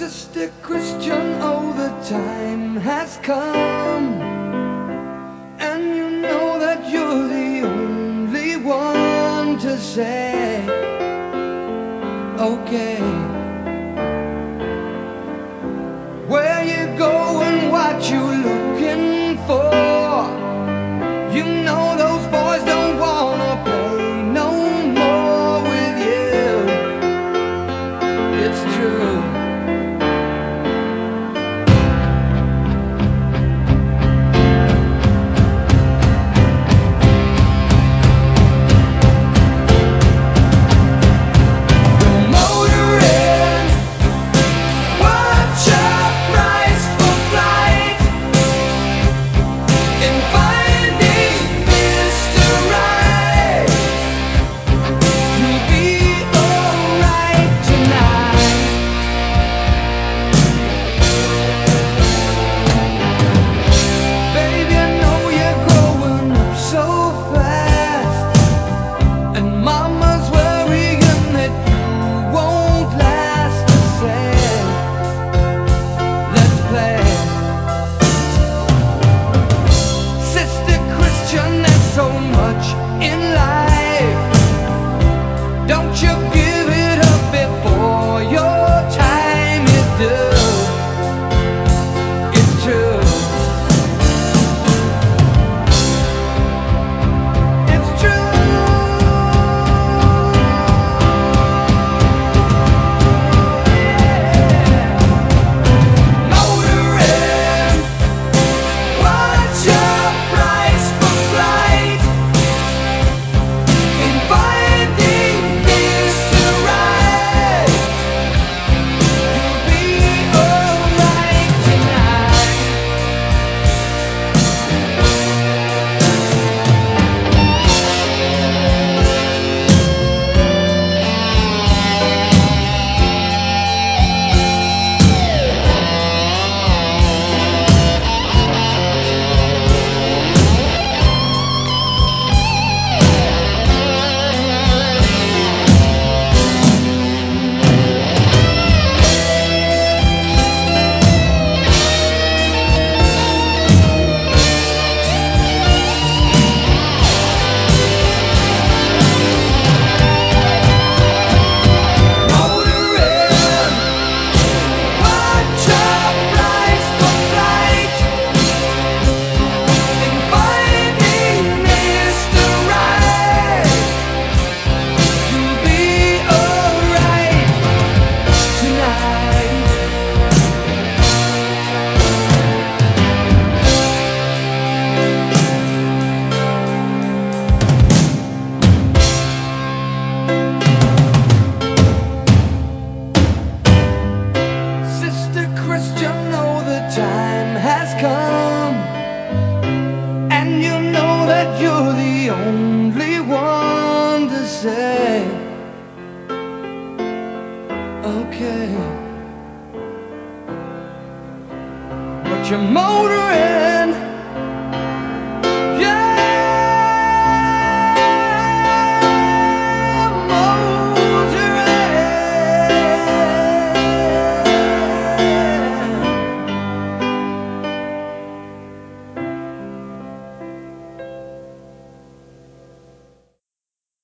sister Christian, oh, the time has come. And you know that you're the only one to say, okay. Where you go and what you You're motoring.